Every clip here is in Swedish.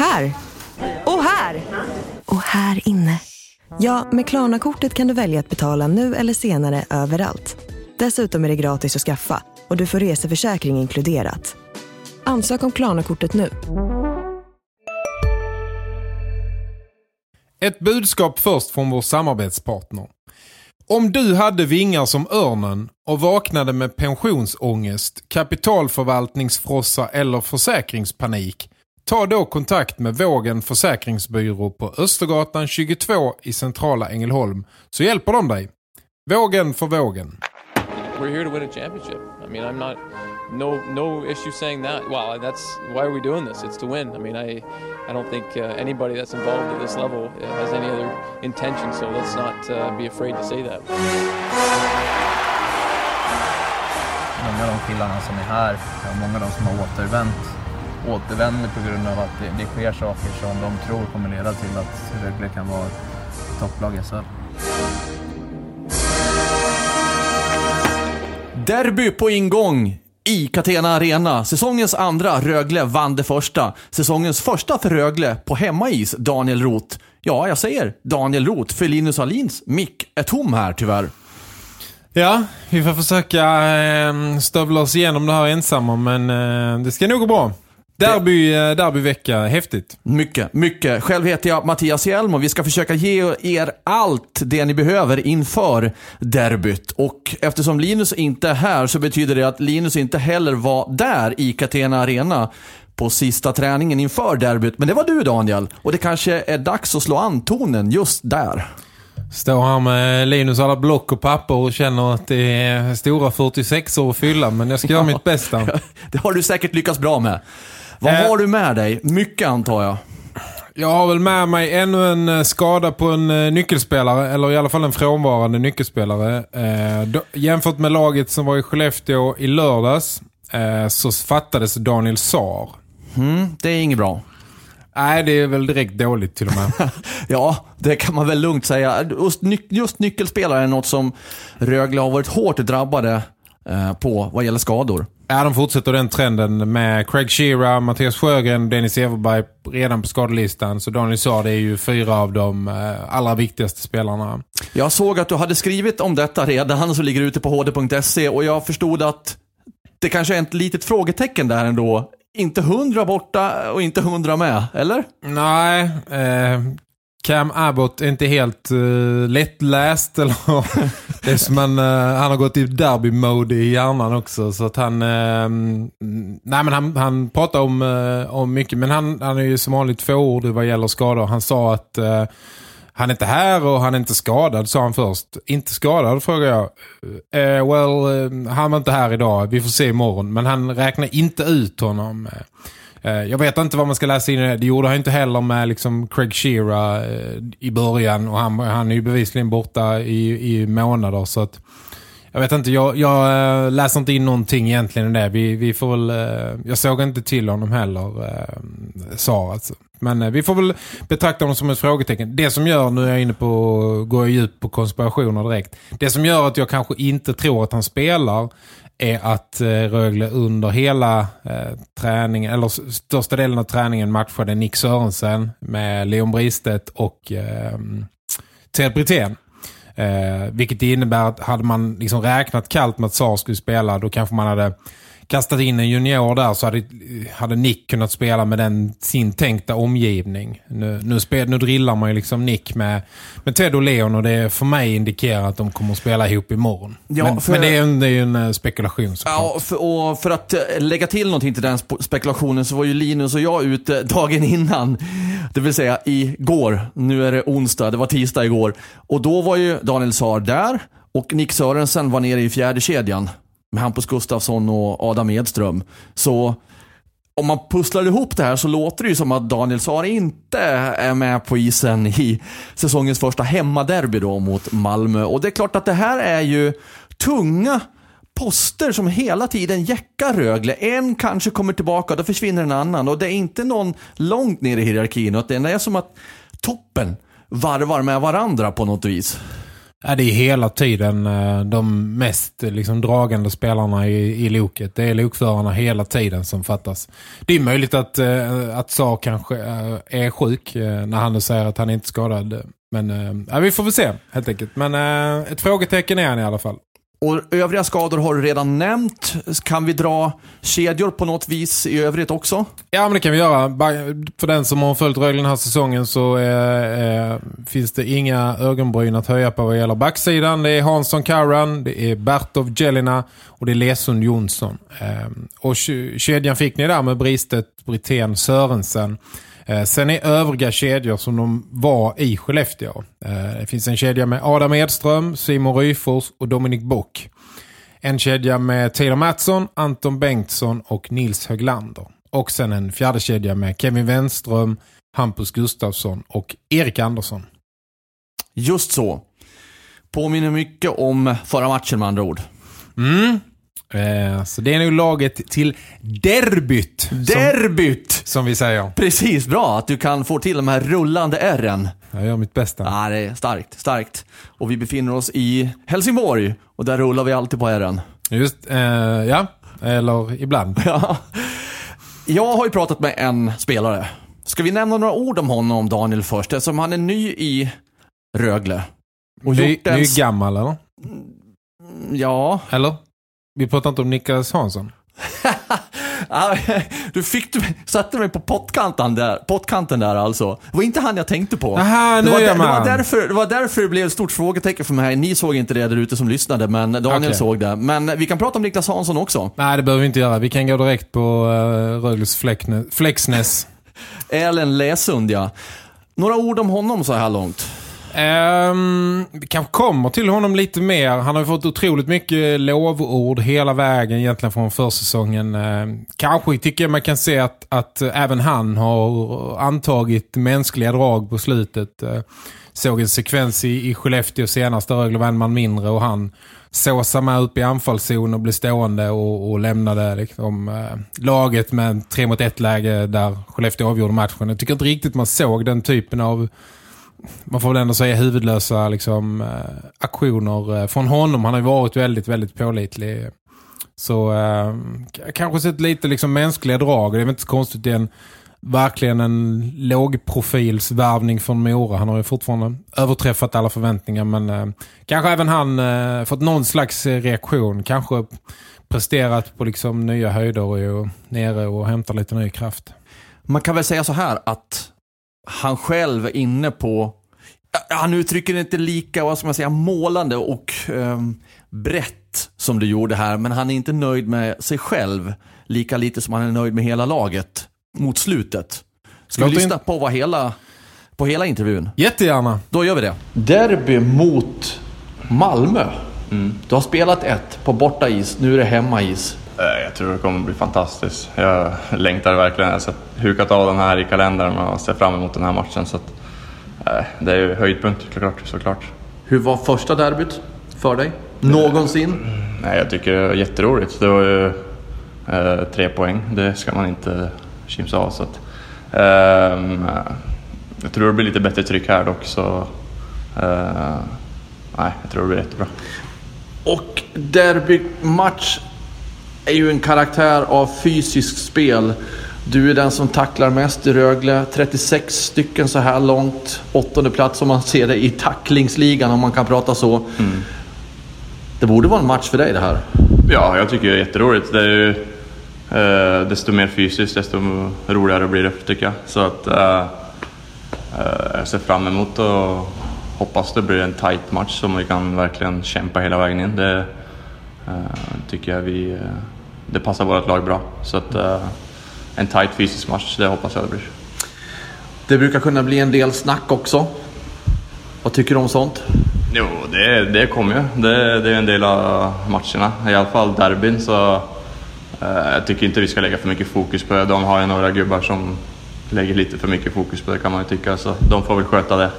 Här! Och här! Och här inne. Ja, med Klarna-kortet kan du välja att betala nu eller senare överallt. Dessutom är det gratis att skaffa och du får reseförsäkring inkluderat. Ansök om Klarna-kortet nu. Ett budskap först från vår samarbetspartner. Om du hade vingar som örnen och vaknade med pensionsångest, kapitalförvaltningsfrossa eller försäkringspanik, ta då kontakt med Vågen Försäkringsbyrå på Östergatan 22 i centrala Ängelholm så hjälper de dig. Vågen för vågen. We're here to win a championship. I mean, I'm not no no issue saying that. Well, that's why are we doing this? It's to win. I mean, I I don't think uh, anybody that's involved at this level uh, has any other intention. So let's not uh, be afraid to say that. Många av de killarna som är här, många av de som har återvänt, återvänder på grund av att det, det sker saker som de tror kommer leda till att Rögle kan vara topplag i SHL. Derby på ingång i Catena Arena. Säsongens andra, Rögle vann det första. Säsongens första för Rögle på hemmais, Daniel Roth. Ja, jag säger Daniel Roth, för Linus Alins mick är tom här tyvärr. Ja, vi får försöka eh, stövla oss igenom det här ensamma men eh, det ska nog gå bra. Derby, eh, derbyvecka, häftigt. Mycket, mycket. Själv heter jag Mattias Hjelm och vi ska försöka ge er allt det ni behöver inför derbyt. Och eftersom Linus inte är här så betyder det att Linus inte heller var där i Catena Arena på sista träningen inför derbyt. Men det var du Daniel. Och det kanske är dags att slå an tonen just där. Står här med Linus alla block och papper och känner att det är stora 46 år att fylla men jag ska göra mitt bästa. Det har du säkert lyckats bra med. Vad Eh. har du med dig? Mycket antar jag. Jag har väl med mig ännu en eh, skada på en eh, nyckelspelare, eller i alla fall en frånvarande nyckelspelare. Jämfört med laget som var i Skellefteå i lördags så fattades Daniel Saar. Mm, det är inget bra. Nej, det är väl direkt dåligt till och med. Ja, det kan man väl lugnt säga. Just, ny- just nyckelspelare är något som Rögle har varit hårt drabbade eh, på vad gäller skador. Ja, de fortsätter den trenden med Craig Shearer, Mattias Sjögren, Dennis Everberg redan på skadelistan. Så Daniel Saar det är ju fyra av de eh, allra viktigaste spelarna. Jag såg att du hade skrivit om detta redan, så ligger ute på hd.se och jag förstod att det kanske är ett litet frågetecken där ändå. Inte hundra borta och inte hundra med, eller? Nej, eh, Cam Abbott är inte helt eh, lättläst. Eller, det är som en, eh, han har gått i derby-mode i hjärnan också. Så att han, eh, nej men han, han pratar om, eh, om mycket. Men han, han är ju som vanligt fåordig vad gäller skador. Han sa att han är inte här och han är inte skadad, sa han först. Inte skadad, frågar jag. Well, han var inte här idag. Vi får se imorgon. Men han räknar inte ut honom. Eh, jag vet inte vad man ska läsa in i det. Det gjorde han inte heller med liksom Craig Shearer eh, i början. Och han, han är ju bevisligen borta i, i månader. Så att, jag vet inte, jag, jag eh, läser inte in någonting egentligen i det. Vi, vi får väl, jag såg inte till honom heller, sa alltså. Men vi får väl betrakta honom som ett frågetecken. Det som gör, nu är jag inne på, går jag djupt på konspirationer direkt. Det som gör att jag kanske inte tror att han spelar är att eh, Rögle under hela eh, träningen, eller största delen av träningen matchade Nick Sörensen med Leon Bristedt och eh, Ted Brithén. Eh, vilket innebär att hade man liksom räknat kallt med att Sar skulle spela då kanske man hade kastat in en junior där så hade, hade Nick kunnat spela med den sin tänkta omgivning. Nu, nu, spel, nu drillar man ju liksom Nick med, med Ted och Leon och det för mig indikerar att de kommer att spela ihop imorgon. Ja, men, för- men det är ju en, det är ju en eh, spekulation. Ja, för, och för att eh, lägga till någonting till den sp- spekulationen så var ju Linus och jag ute dagen innan. Det vill säga igår. Nu är det onsdag, det var tisdag igår. Och då var ju Daniel Saar där och Nick Sörensen var nere i fjärde kedjan med Hampus Gustafsson och Adam Edström. Så om man pusslar ihop det här så låter det ju som att Daniel Saar inte är med på isen i säsongens första hemmaderby då mot Malmö. Och det är klart att det här är ju tunga poster som hela tiden jäckar Rögle. En kanske kommer tillbaka, då försvinner en annan. Och det är inte någon långt ner i hierarkin. Och det är som att toppen varvar med varandra på något vis. Ja, det är hela tiden eh, de mest eh, liksom, dragande spelarna i, i loket. Det är lokförarna hela tiden som fattas. Det är möjligt att, eh, att Sa kanske är sjuk när han nu säger att han inte är skadad. Men ja, vi får väl se helt enkelt. Men ett frågetecken är han i alla fall. Och övriga skador har du redan nämnt. Kan vi dra kedjor på något vis i övrigt också? Ja, men det kan vi göra. För den som har följt Rögle den här säsongen så eh, eh, finns det inga ögonbryn att höja på vad gäller backsidan. Det är Hansson Karan, det är Bertov Jelina och det är Lesund Jonsson. Eh, och kedjan fick ni där med Bristet, Britten, Sörensen. Eh, sen är övriga kedjor som de var i Skellefteå. Eh, det finns en kedja med Adam Edström, Simon Ryfors och Dominik Bock. En kedja med Taylor Mattsson, Anton Bengtsson och Nils Höglander. Och sen en fjärde kedja med Kevin Wenström, Hampus Gustafsson och Erik Andersson. Just så. Påminner mycket om förra matchen med andra ord. Mm, Eh, så det är nog laget till derbyt. Derbyt! Som, som, vi säger. Precis, bra att du kan få till de här rullande ärren. Jag gör mitt bästa. Ja, det är starkt, starkt. Och vi befinner oss i Helsingborg och där rullar vi alltid på ärren. Just, eh, ja. Eller ibland. ja. Jag har ju pratat med en spelare. Ska vi nämna några ord om honom, Daniel, först? Eftersom han är ny i Rögle. Och ny, en... ny gammal, eller? Ja. Eller? Vi pratar inte om Niklas Hansson. du fick, du satte mig på pottkanten där, pottkanten där alltså. Det var inte han jag tänkte på. Aha, det, var, är det, var därför, det var därför det blev ett stort frågetecken för mig. Ni såg inte det där ute som lyssnade, men Daniel okay. såg det. Men vi kan prata om Niklas Hansson också. Nej, det behöver vi inte göra. Vi kan gå direkt på uh, Rögles Flexnäs. Ellen Läsund, ja. Några ord om honom så här långt. Um, vi kanske kommer till honom lite mer. Han har fått otroligt mycket lovord hela vägen egentligen från försäsongen. Uh, kanske tycker jag man kan se att, att även han har antagit mänskliga drag på slutet. Uh, såg en sekvens i, i Skellefteå senast där Rögle var en man mindre och han såsade med upp i anfallszon och blev stående och, och lämnade liksom, uh, laget med tre mot ett läge där Skellefteå avgjorde matchen. Jag tycker inte riktigt man såg den typen av man får väl ändå säga huvudlösa liksom, eh, aktioner eh, från honom. Han har ju varit väldigt, väldigt pålitlig. Så eh, kanske sett lite liksom, mänskliga drag. Det är väl inte så konstigt. Det är en, verkligen en lågprofilsvärvning från Mora. Han har ju fortfarande överträffat alla förväntningar. Men eh, kanske även han eh, fått någon slags eh, reaktion. Kanske presterat på liksom, nya höjder och, och nere och hämtar lite ny kraft. Man kan väl säga så här att han själv är inne på, han uttrycker det inte lika, vad ska man säga, målande och eh, brett som du gjorde här, men han är inte nöjd med sig själv lika lite som han är nöjd med hela laget mot slutet. Ska Låt vi lyssna in... på vad hela, på hela intervjun? Jättegärna. Då gör vi det. Derby mot Malmö. Mm. Du har spelat ett på borta is, nu är det hemma is. Eh, jag tror det kommer bli fantastiskt. Jag längtar verkligen. Jag har hukat av den här i kalendern och ser fram emot den här matchen. Så att, äh, det är ju höjdpunkt såklart, såklart. Hur var första derbyt för dig? Någonsin? Mm, nej, jag tycker det var jätteroligt. Det var ju äh, tre poäng. Det ska man inte kimsa av. Så att, äh, jag tror det blir lite bättre tryck här dock. Så, nej, jag tror det blir jättebra. Och derbymatch är ju en karaktär av fysiskt spel. Du är den som tacklar mest i Rögle. 36 stycken så här långt. Åttonde plats om man ser det i tacklingsligan om man kan prata så. Mm. Det borde vara en match för dig det här. Ja, jag tycker det är jätteroligt. Det är ju, eh, desto mer fysiskt, desto roligare blir det tycker jag. Så att eh, eh, jag ser fram emot och hoppas det blir en tight match som vi kan verkligen kämpa hela vägen in. Det, tycker jag vi, eh, det passar vårt lag bra. Så att eh, en tight fysisk match, det hoppas jag det blir. Det brukar kunna bli en del snack också. Vad tycker du om sånt? Jo, det, det kommer ju. Det, det är en del av matcherna. I alla fall derbyn så eh, jag tycker inte vi ska lägga för mycket fokus på det. De har ju några gubbar som lägger lite för mycket fokus på det kan man ju tycka. Så de får väl sköta det.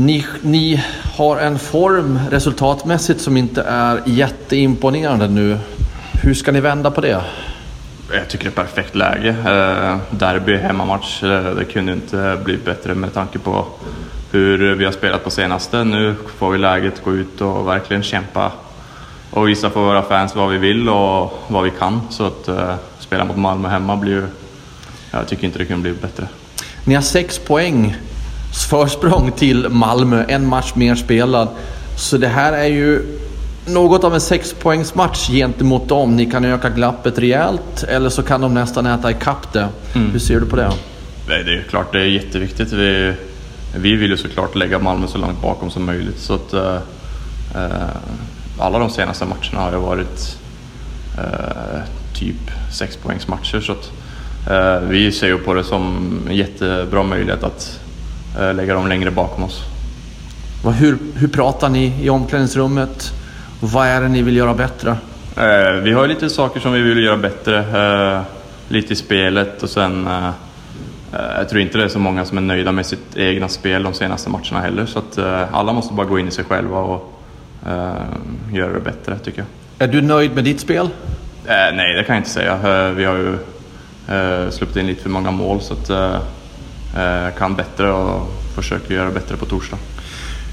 Ni, ni har en form resultatmässigt som inte är jätteimponerande nu. Hur ska ni vända på det? Jag tycker det är perfekt läge. Eh, derby, hemmamatch. Eh, det kunde inte bli bättre med tanke på hur vi har spelat på senaste. Nu får vi läget gå ut och verkligen kämpa och visa för våra fans vad vi vill och vad vi kan. Så att uh, spela mot Malmö hemma blir ju... Jag tycker inte det kunde bli bättre. Ni har sex poäng försprång till Malmö, en match mer spelad. Så det här är ju något av en sexpoängsmatch gentemot dem. Ni kan öka glappet rejält eller så kan de nästan äta ikapp det. Mm. Hur ser du på det? Nej, det är klart det är jätteviktigt. Vi, vi vill ju såklart lägga Malmö så långt bakom som möjligt. Så att, uh, alla de senaste matcherna har ju varit uh, typ sexpoängsmatcher. Så att, vi ser ju på det som en jättebra möjlighet att lägga dem längre bakom oss. Hur, hur pratar ni i omklädningsrummet? Vad är det ni vill göra bättre? Eh, vi har lite saker som vi vill göra bättre. Eh, lite i spelet och sen... Eh, eh, jag tror inte det är så många som är nöjda med sitt egna spel de senaste matcherna heller. Så att eh, alla måste bara gå in i sig själva och eh, göra det bättre tycker jag. Är du nöjd med ditt spel? nej, det kan jag inte säga. vi har ju eh, släppt in lite för många mål så att kan bättre och försöker göra bättre på torsdag.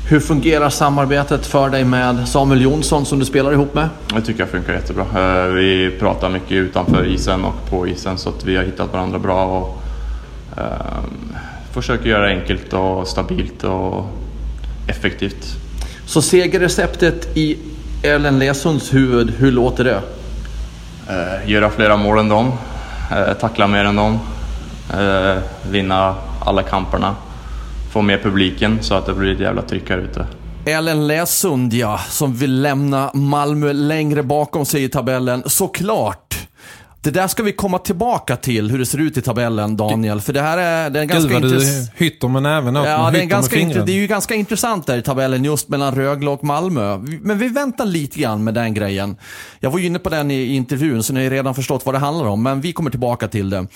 Hur fungerar samarbetet för dig med Samuel Jonsson som du spelar ihop med? Jag tycker det funkar jättebra. Eh, vi pratar mycket utanför isen och på isen så att vi har hittat varandra bra och um, försöker göra det enkelt och stabilt och effektivt. Så segerreceptet i Ellen Lesunds huvud, hur låter det? Göra flera mål än dem, tackla mer än dem, uh, vinna alla kamperna få med publiken så att det blir ett jävla tryck här ute. Ellen Läsund, ja, som vill lämna Malmö längre bakom sig i tabellen. Såklart! Det där ska vi komma tillbaka till, hur det ser ut i tabellen, Daniel. För det här är, det är ganska intressant. Hytter med näven ja, det, är ganska det är ju ganska intressant där i tabellen, just mellan Rögle och Malmö. Men vi väntar lite grann med den grejen. Jag var ju inne på den i intervjun, så ni har redan förstått vad det handlar om. Men vi kommer tillbaka till det.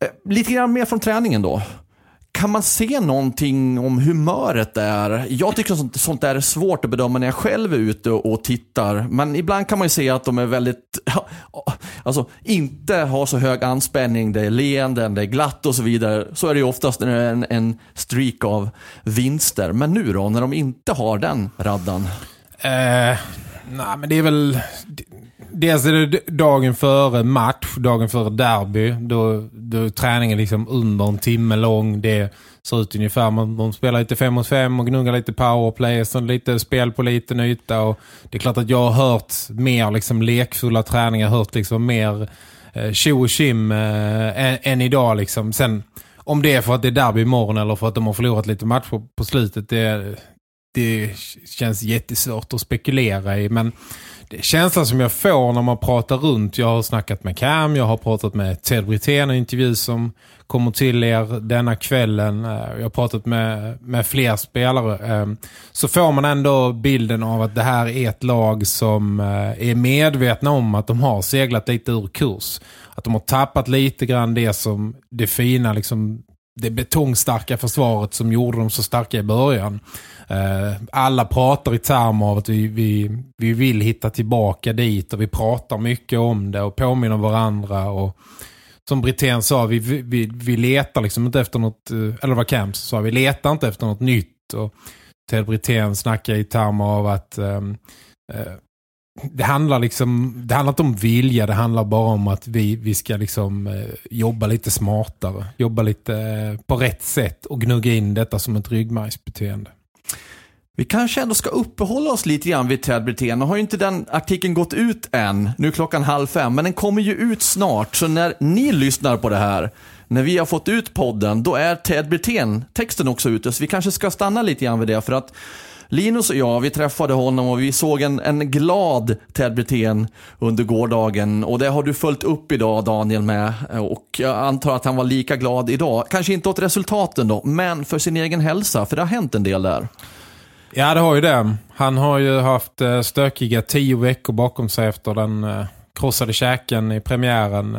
Eh, lite grann mer från träningen då. Kan man se någonting om humöret där? Jag tycker sånt, sånt där är svårt att bedöma när jag själv är ute och tittar. Men ibland kan man ju se att de är väldigt, alltså inte har så hög anspänning, det är leenden, det är glatt och så vidare. Så är det ju oftast när det är en, en streak av vinster. Men nu då, när de inte har den raddan? Eh, nej, men det är väl dels är det dagen före match, dagen före derby. Då, då träningen liksom under en timme lång. Det ser ut ungefär. Man, man spelar lite fem mot fem och gnuggar lite powerplay. Så lite spel på liten yta. Och det är klart att jag har hört mer liksom lekfulla träningar. Hört liksom mer eh, tjo och kim eh, än, än, idag. Liksom. Sen om det är för att det är derby imorgon eller för att de har förlorat lite match på, på slutet. Det, det känns jättesvårt att spekulera i. Men det är känslan som jag får när man pratar runt. Jag har snackat med Cam, jag har pratat med Ted Brithén, en intervju som kommer till er denna kvällen. Eh, jag har pratat med, med fler spelare. Eh, så får man ändå bilden av att det här är ett lag som eh, är medvetna om att de har seglat lite ur kurs. Att de har tappat lite grann det som det fina, liksom, det betongstarka försvaret som gjorde dem så starka i början. Eh, alla pratar i termer av att vi, vi, vi vill hitta tillbaka dit och vi pratar mycket om det och påminner varandra och som Britten sa, vi, vi, vi letar liksom inte efter något, eh, eller vad Camps sa, vi letar inte efter något nytt och Ted Britten snackar i termer av att um, uh, det handlar liksom det handlar inte om vilja, det handlar bara om att vi, vi ska liksom uh, jobba lite smartare, jobba lite uh, på rätt sätt och gnugga in detta som ett ryggmärgsbeteende. Vi kanske ändå ska uppehålla oss lite grann vid Ted Brithén. Nu har ju inte den artikeln gått ut än. Nu är klockan halv fem, men den kommer ju ut snart. Så när ni lyssnar på det här, när vi har fått ut podden, då är Ted Brithén texten också ute. Så vi kanske ska stanna lite grann vid det. För att Linus och jag, vi träffade honom och vi såg en, en glad Ted Brithén under gårdagen. Och det har du följt upp idag Daniel med. Och jag antar att han var lika glad idag. Kanske inte åt resultaten då, men för sin egen hälsa. För det har hänt en del där. Ja, det har ju det. Han har ju haft eh, stökiga tio veckor bakom sig efter den eh, krossade käken i premiären.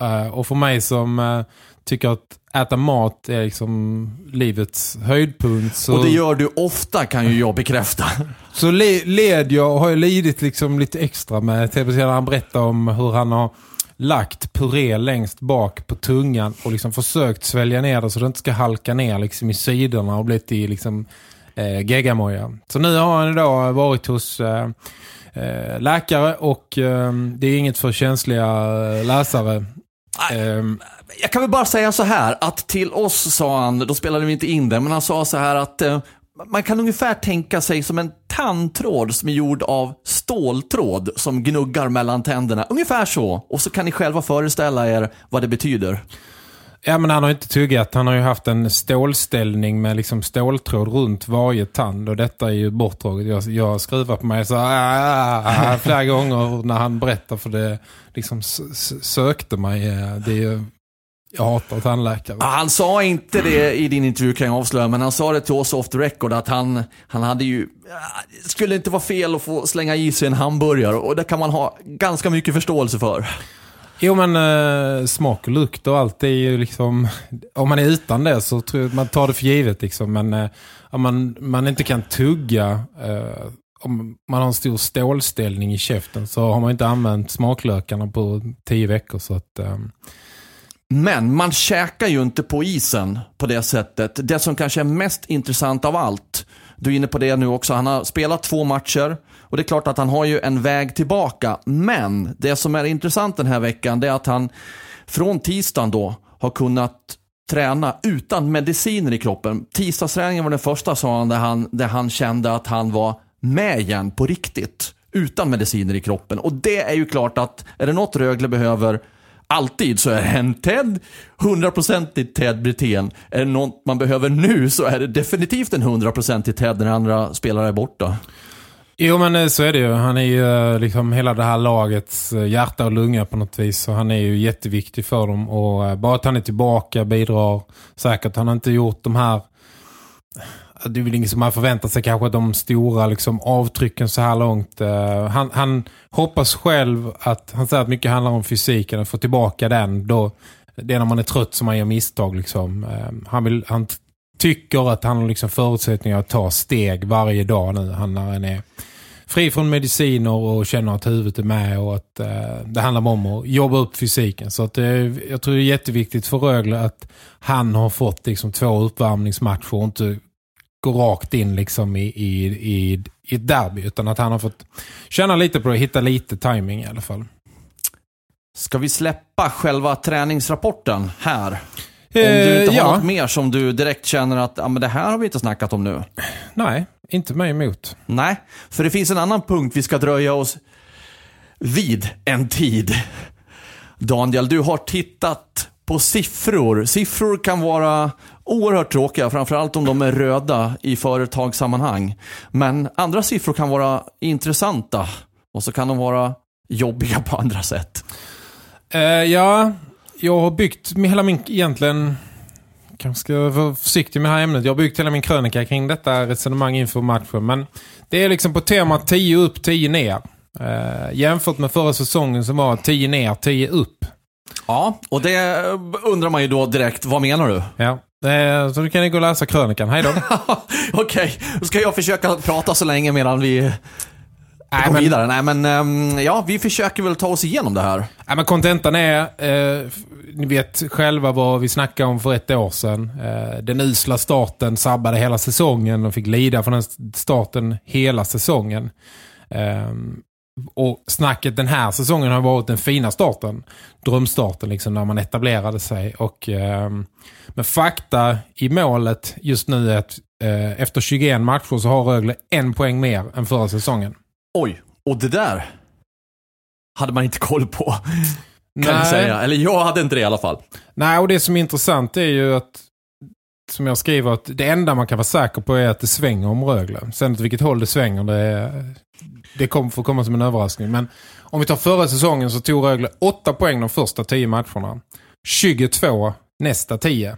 Eh, och för mig som tycker att äta mat är liksom livets höjdpunkt. Så... Och det gör du ofta kan ju jag bekräfta. Så led jag har ju lidit liksom lite extra med tv Han berättar om hur han har lagt puré längst bak på tungan och liksom försökt svälja ner det så det inte ska halka ner liksom i sidorna och blivit i liksom eh, geggamoja. Så nu har han idag varit hos eh, eh, läkare och eh, det är inget för känsliga eh, läsare. Ehm, Jag kan väl bara säga så här att till oss sa han, då spelade vi inte in det, men han sa så här att eh, man kan ungefär tänka sig som en tandtråd som är gjord av ståltråd som gnuggar mellan tänderna. Ungefär så. Och så kan ni själva föreställa er vad det betyder. Ja, men han har inte tuggat. Han har ju haft en stålställning med liksom ståltråd runt varje tand. Och detta är ju bortdraget. Jag, jag skruvar på mig så här, ah", flera gånger när han berättar för det liksom sökte mig. Det är ju, jag hatar tandläkare. Han sa inte det i din intervju kan jag avslöja, men han sa det till oss off the record att han, han hade ju, det skulle inte vara fel att få slänga i sig en hamburgare och det kan man ha ganska mycket förståelse för. Jo men eh, smak och lukt och allt det är ju liksom om man är utan det så tror jag man tar det för givet liksom men eh, om man, man inte kan tugga eh, om man har en stor stålställning i käften så har man inte använt smaklökarna på tio veckor så att eh. Men man käkar ju inte på isen på det sättet. Det som kanske är mest intressant av allt, du är inne på det nu också, han har spelat två matcher och det är klart att han har ju en väg tillbaka. Men det som är intressant den här veckan det är att han från tisdagen då har kunnat träna utan mediciner i kroppen. Tisdagsträningen var den första sa han där, han där han kände att han var med igen på riktigt. Utan mediciner i kroppen. Och det är ju klart att är det något Rögle behöver alltid så är det en Ted, 100% Ted Brithén. Är det något man behöver nu så är det definitivt en 100% Ted när andra spelare är borta. Jo men eh, så är det ju. Han är ju eh, liksom hela det här lagets eh, hjärta och lunga på något vis. Så han är ju jätteviktig för dem. Och bara att han är tillbaka bidrar säkert. Han har inte gjort de här... Det är väl ingen som man förväntar sig kanske de stora liksom, avtrycken så här långt. Han, han hoppas själv att, han säger att mycket handlar om fysiken. Att få tillbaka den. Då, det är när man är trött som man gör misstag. Liksom. Han, vill, han tycker att han har liksom förutsättningar att ta steg varje dag nu. Han, när han är fri från mediciner och känner att huvudet är med och att eh, det handlar om att jobba upp fysiken. Så att, eh, jag tror det är jätteviktigt för Rögle att han har fått liksom, två uppvärmningsmatcher och inte gå rakt in liksom, i, i, i, i ett derby. Utan att han har fått känna lite på det, hitta lite timing i alla fall. Ska vi släppa själva träningsrapporten här? Om Eh, du inte har ja. något mer som du direkt känner att ja, men det här har vi inte snackat om nu. Nej, inte mig emot. Nej, för det finns en annan punkt vi ska dröja oss vid en tid. Daniel, du har tittat på siffror. Siffror kan vara oerhört tråkiga, framförallt om de är röda i företagssammanhang. Men andra siffror kan vara intressanta och så kan de vara jobbiga på andra sätt. Eh, ja, jag har byggt hela min, egentligen, kanske ska vara försiktig med det här ämnet. Jag har byggt hela min krönika kring detta resonemang inför matchen. Men det är liksom på temat 10 upp, 10 ner. Eh, jämfört med förra säsongen som var 10 ner, 10 upp. Ja, och det undrar man ju då direkt, vad menar du? Ja. Eh, så du kan ni gå och läsa krönikan. Hej då. Okej, då ska jag försöka prata så länge medan vi Nej, men- vidare. Nej men, ehm, ja, vi försöker väl ta oss igenom det här. Ja, men kontentan är, eh, ni vet själva vad vi snackade om för ett år sedan. Eh, den usla starten sabbade hela säsongen och fick lida från den st- starten hela säsongen. Ehm, och snacket den här säsongen har varit den fina starten. Drömstarten liksom när man etablerade sig. Och, ehm, men fakta i målet just nu är att eh, efter 21 matcher så har Rögle en poäng mer än förra säsongen. Oj, och det där hade man inte koll på. Kan jag säga. Eller jag hade inte det i alla fall. Nej, och det som är intressant är ju att som jag skriver att det enda man kan vara säker på är att det svänger om Rögle. Sen åt vilket håll det svänger det, det kommer får komma som en överraskning. Men om vi tar förra säsongen så tog Rögle 8 poäng de första 10 matcherna. 22 nästa 10.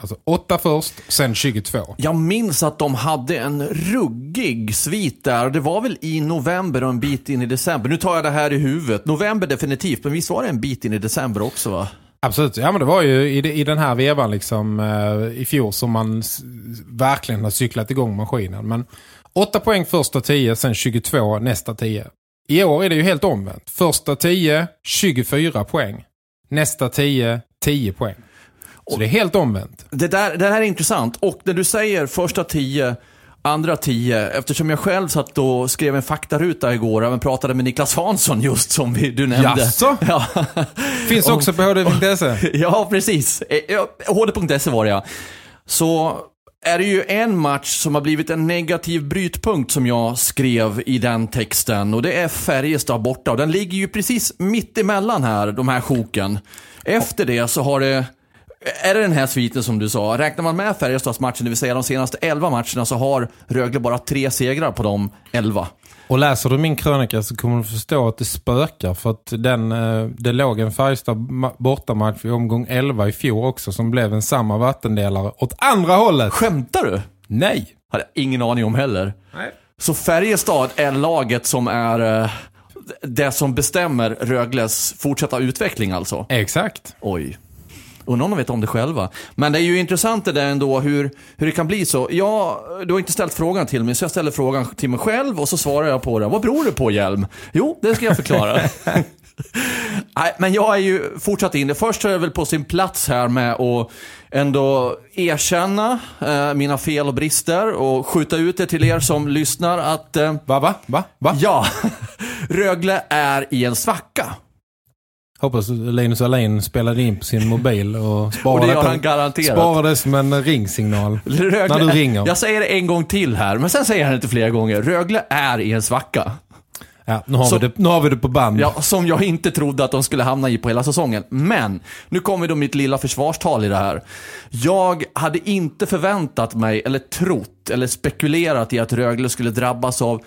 Alltså 8 först, sen 22. Jag minns att de hade en ruggig svit där. Det var väl i november och en bit in i december. Nu tar jag det här i huvudet. November definitivt, men visst var det en bit in i december också va? Absolut, ja men det var ju i, i den här vevan liksom eh, i fjol som man verkligen har cyklat igång maskinen. Men 8 poäng första 10, sen 22 nästa 10. I år är det ju helt omvänt. Första 10, 24 poäng. Nästa 10, 10 poäng. Så det är helt omvänt. Det, där, det här är intressant. Och när du säger första tio, andra tio, eftersom jag själv satt och skrev en faktaruta igår, och även pratade med Niklas Hansson just som vi, du nämnde. Jaså? Ja. Finns Om- också på HD.se. ja, precis. Eh, HD.se var det ja. Så är det ju en match som har blivit en negativ brytpunkt som jag skrev i den texten. Och det är Färjestad borta. Och den ligger ju precis mitt emellan här, de här sjoken. Efter det så har det är det den här sviten som du sa? Räknar man med Färjestads matcher, det vill säga de senaste 11 matcherna, så har Rögle bara tre segrar på de 11. Och läser du min krönika så kommer du förstå att det spökar. För att den, eh, det låg en Färjestad ma- bortamatch i omgång 11 i fjol också som blev en samma vattendelare åt andra hållet. Skämtar du? Nej. Hade ingen aning om heller. Nej. Så Färjestad är laget som är eh, det som bestämmer Rögles fortsatta utveckling alltså? Exakt. Oj. Undrar om de vet om det själva. Men det är ju intressant det där ändå hur, hur det kan bli så. Ja, du har inte ställt frågan till mig, så jag ställer frågan till mig själv och så svarar jag på det. Vad beror det på, Hjelm? Jo, det ska jag förklara. Nej, men jag är ju fortsatt inne. Först är det väl på sin plats här med att ändå erkänna eh, mina fel och brister och skjuta ut det till er som lyssnar att eh, Va, va, va, va? ja, Rögle är i en svacka. Hoppas Linus Alin spelade in på sin mobil och Och sparade, det gör på- han garanterat. sparade som en ringsignal. Rögle, När du ringer. Jag säger det en gång till här, men sen säger jag det inte flera gånger. Rögle är i en svacka. Ja, nu har, Så- vi det, nu har vi det på band. Ja, som jag inte trodde att de skulle hamna i på hela säsongen. Men, nu kommer då mitt lilla försvarstal i det här. Jag hade inte förväntat mig, eller trott, eller spekulerat i att Rögle skulle drabbas av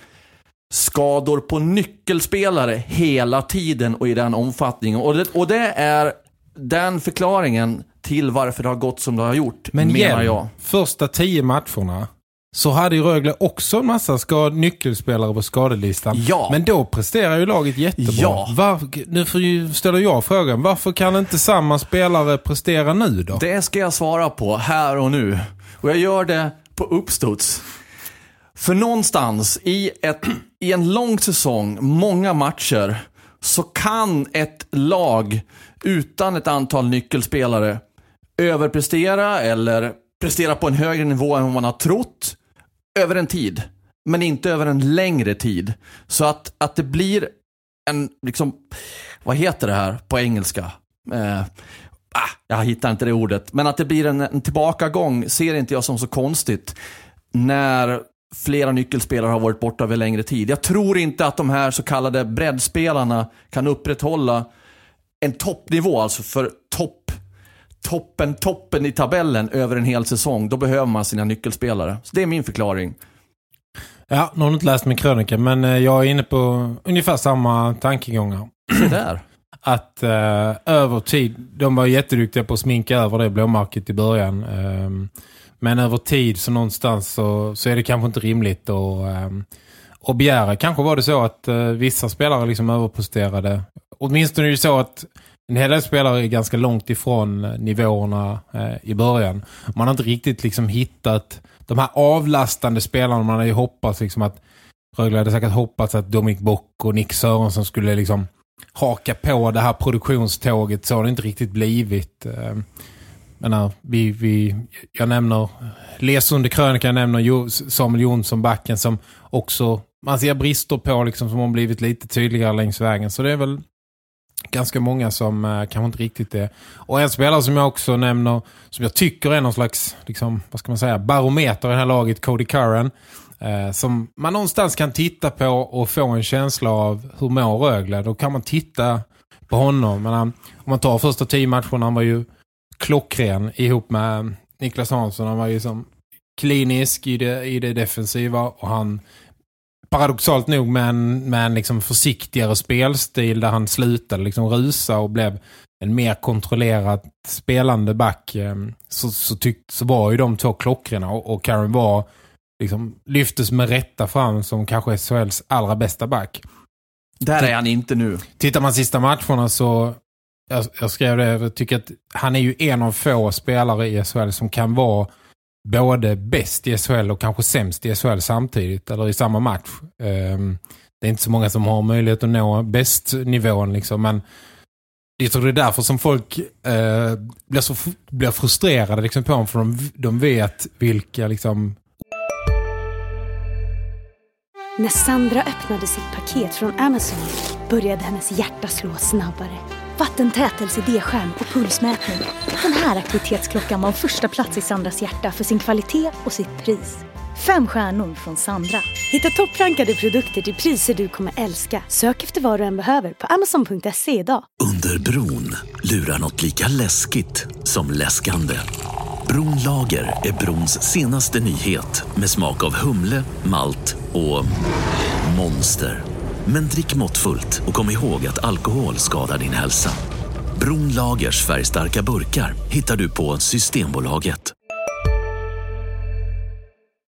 skador på nyckelspelare hela tiden och i den omfattningen. Och det, och det är den förklaringen till varför det har gått som det har gjort, Men menar igen, jag. första tio matcherna så hade ju Rögle också en massa skad nyckelspelare på skadelistan. Ja. Men då presterar ju laget jättebra. Ja. Var, nu får ju, ställer jag frågan, varför kan inte samma spelare prestera nu då? Det ska jag svara på här och nu. Och jag gör det på uppstuds. För någonstans i, ett, i en lång säsong, många matcher, så kan ett lag utan ett antal nyckelspelare överprestera eller prestera på en högre nivå än vad man har trott över en tid. Men inte över en längre tid. Så att, att det blir en, liksom, vad heter det här på engelska? Eh, ah, jag hittar inte det ordet. Men att det blir en, en tillbakagång ser inte jag som så konstigt. När flera nyckelspelare har varit borta över längre tid. Jag tror inte att de här så kallade breddspelarna kan upprätthålla en toppnivå, alltså för topp, toppen, toppen i tabellen över en hel säsong. Då behöver man sina nyckelspelare. Så det är min förklaring. Ja, nu har du inte läst min krönika, men eh, jag är inne på ungefär samma tankegångar. Se där. Att eh, över tid, de var jätteduktiga på att sminka över det blåmärket i början. ehm, men över tid så någonstans så, så är det kanske inte rimligt att, ehm, att begära. Kanske var det så att eh, vissa spelare liksom överpresterade. Åtminstone är det så att en hel del spelare är ganska långt ifrån eh, nivåerna eh, i början. Man har inte riktigt liksom hittat de här avlastande spelarna. Man har ju hoppats liksom att Rögle hade säkert hoppats att Dominic Bock och Nick Sörensson skulle liksom haka på det här produktionståget. Så har det inte riktigt blivit. Ehm. Jag, menar, vi, vi, jag nämner Les under krönikan, jag nämner Samuel Jonsson backen som också man ser brister på liksom som har blivit lite tydligare längs vägen. Så det är väl ganska många som eh, kanske inte riktigt är. Och en spelare som jag också nämner som jag tycker är någon slags liksom, vad ska man säga, barometer i det här laget, Cody Curran. Eh, som man någonstans kan titta på och få en känsla av hur mår Rögle. Då kan man titta på honom. Men han, om man tar första tio matcherna, han var ju klockren ihop med Niklas Hansson. Han var ju som klinisk i det, i det defensiva och han paradoxalt nog med en, med en liksom försiktigare spelstil där han slutade liksom rusa och blev en mer kontrollerad spelande back eh, så, så, tyck, så var ju de två klockrena och, och Karen var liksom lyftes med rätta fram som kanske SHLs allra bästa back. Där är han inte nu. Tittar man sista matcherna så jag, jag skrev det, jag tycker att han är ju en av få spelare i SHL som kan vara både bäst i SHL och kanske sämst i SHL samtidigt eller i samma match. Ehm, det är inte så många som har möjlighet att nå bästnivån liksom, men jag tror det är därför som folk eh, blir, så, blir frustrerade liksom, på honom, för de, de vet vilka liksom, När Sandra öppnade sitt paket från Amazon började hennes hjärta slå snabbare. Vattentät LCD-skärm och pulsmätning. Den här aktivitetsklockan var första plats i Sandras hjärta för sin kvalitet och sitt pris. Fem stjärnor från Sandra. Hitta topprankade produkter till priser du kommer älska. Sök efter vad du än behöver på amazon.se idag. Under bron lurar något lika läskigt som läskande. Bronlager är brons senaste nyhet med smak av humle, malt och monster. Men drick måttfullt och kom ihåg att alkohol skadar din hälsa. Bron Lagers färgstarka burkar hittar du på Systembolaget.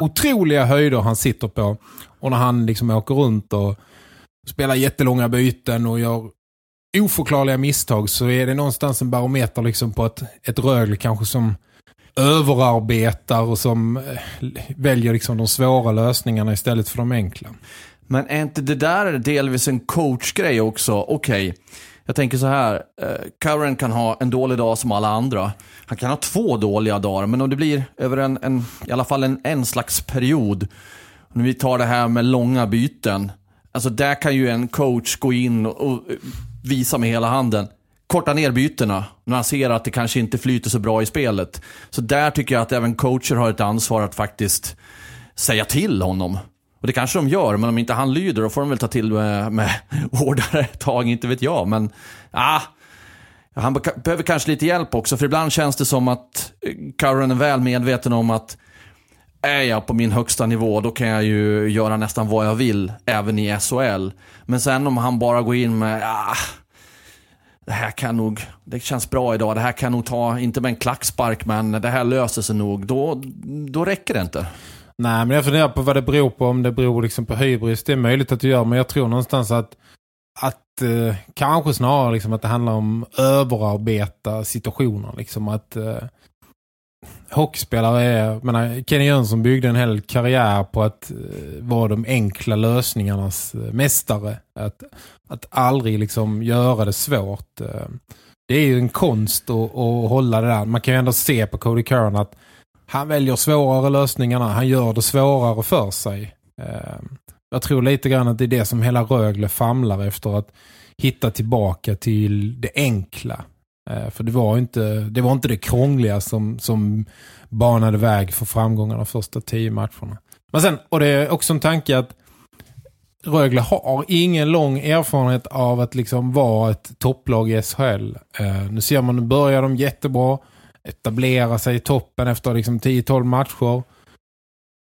otroliga höjder han sitter på. Och när han liksom åker runt och spelar jättelånga byten och gör oförklarliga misstag så är det någonstans en barometer liksom på ett, ett Rögle kanske som överarbetar och som eh, väljer liksom de svåra lösningarna istället för de enkla. Men är inte det där delvis en coachgrej också? Okej, jag tänker så här. Eh, Curran kan ha en dålig dag som alla andra. Han kan ha två dåliga dagar, men om det blir över en, en i alla fall en, en slags period. Om vi tar det här med långa byten. Alltså där kan ju en coach gå in och, och visa med hela handen. Korta ner bytena när han ser att det kanske inte flyter så bra i spelet. Så där tycker jag att även coacher har ett ansvar att faktiskt säga till honom. Och det kanske de gör, men om inte han lyder då får de väl ta till eh, med, med hårdare tag, inte vet jag. Men ah, han behöver kanske lite hjälp också, för ibland känns det som att eh, Curran är väl medveten om att är jag på min högsta nivå, då kan jag ju göra nästan vad jag vill, även i SHL. Men sen om han bara går in med, ah, det här kan nog, det känns bra idag, det här kan nog ta, inte med en klackspark, men det här löser sig nog. Då, då räcker det inte. Nej, men jag funderar på vad det beror på. Om det beror liksom på hybris. Det är möjligt att det gör, men jag tror någonstans att, att eh, kanske snarare liksom att det handlar om överarbeta situationer. Liksom att eh, hockeyspelare är, menar, Kenny Jönsson byggde en hel karriär på att eh, vara de enkla lösningarnas eh, mästare. Att, att aldrig liksom göra det svårt. Eh, det är ju en konst att, att hålla det där. Man kan ju ändå se på Cody Curran att han väljer svårare lösningarna. Han gör det svårare för sig. Ehm, jag tror lite grann att det är det som hela Rögle famlar efter att hitta tillbaka till det enkla. Ehm, för det var inte det, var inte det krångliga som, som banade väg för framgångarna de första tio matcherna. Men sen, och det är också en tanke att Rögle har ingen lång erfarenhet av att liksom vara ett topplag i SHL. Ehm, nu ser man, nu börjar de jättebra etablera sig i toppen efter liksom 10-12 matcher.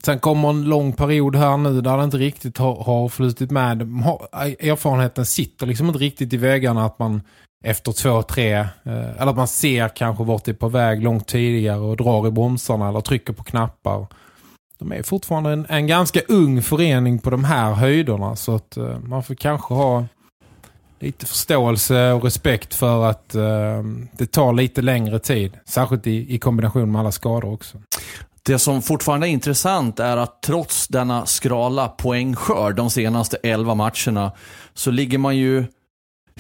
Sen kommer en lång period här nu där det inte riktigt har, har flutit med. Erfarenheten sitter liksom inte riktigt i väggarna att man efter två, tre, eh, eller att man ser kanske vart det är på väg långt tidigare och drar i bromsarna eller trycker på knappar. De är fortfarande en, en ganska ung förening på de här höjderna så att eh, man får kanske ha lite förståelse och respekt för att eh, det tar lite längre tid. Särskilt i, i kombination med alla skador också. Det som fortfarande är intressant är att trots denna skrala poängskörd de senaste 11 matcherna så ligger man ju